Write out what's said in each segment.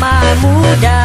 mama muda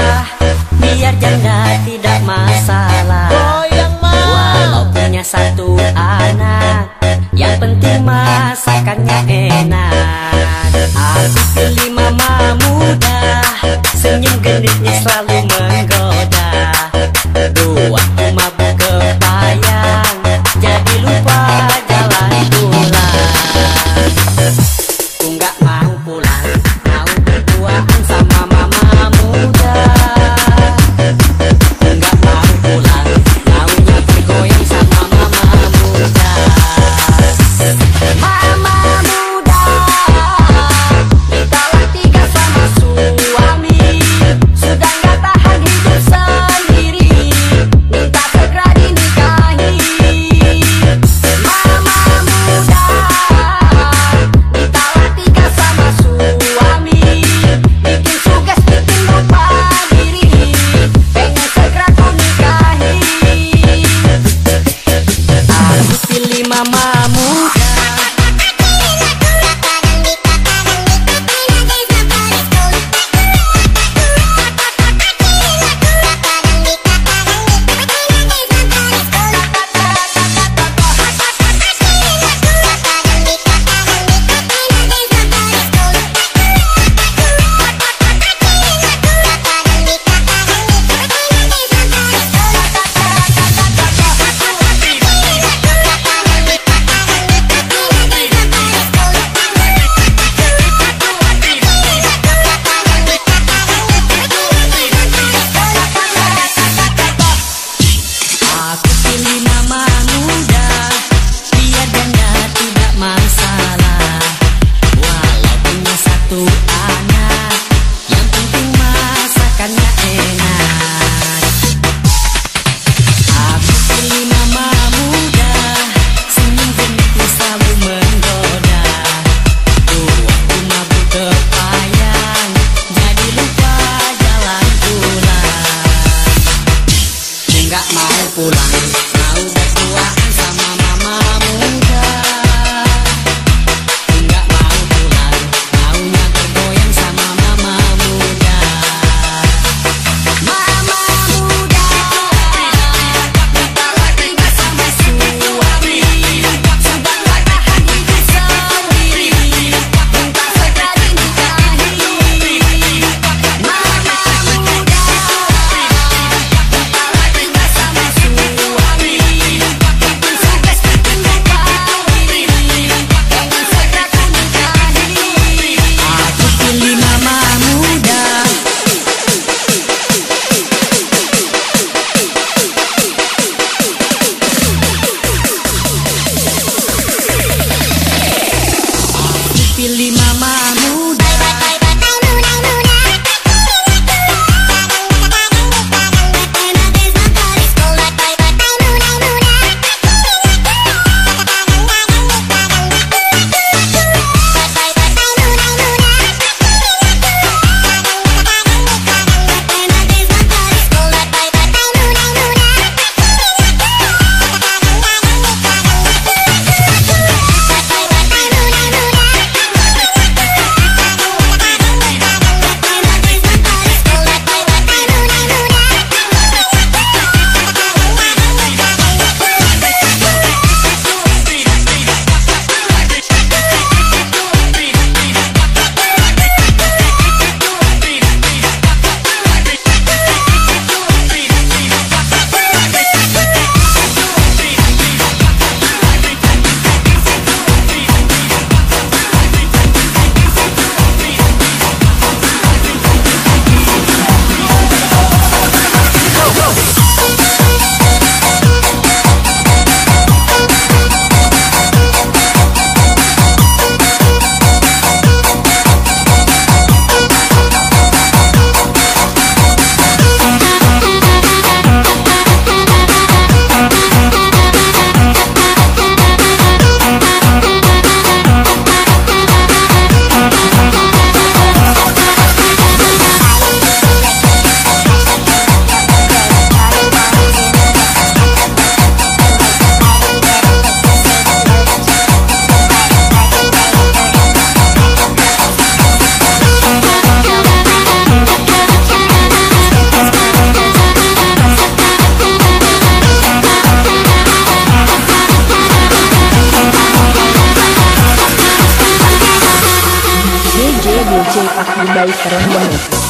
Aceh akan baik keren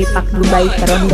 Pak Dubai Terong